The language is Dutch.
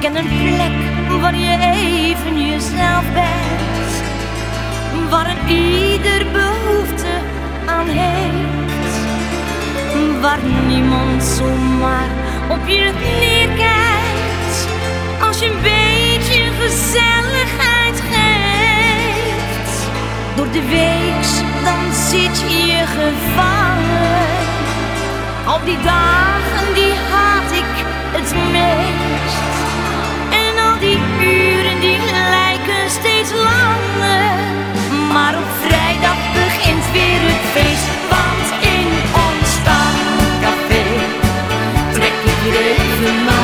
ken een plek waar je even jezelf bent. Waar een ieder behoefte aan heeft. Waar niemand zomaar op je neerkijkt. Als je een beetje gezelligheid geeft. Door de week dan zit je gevangen. Al die dagen れつま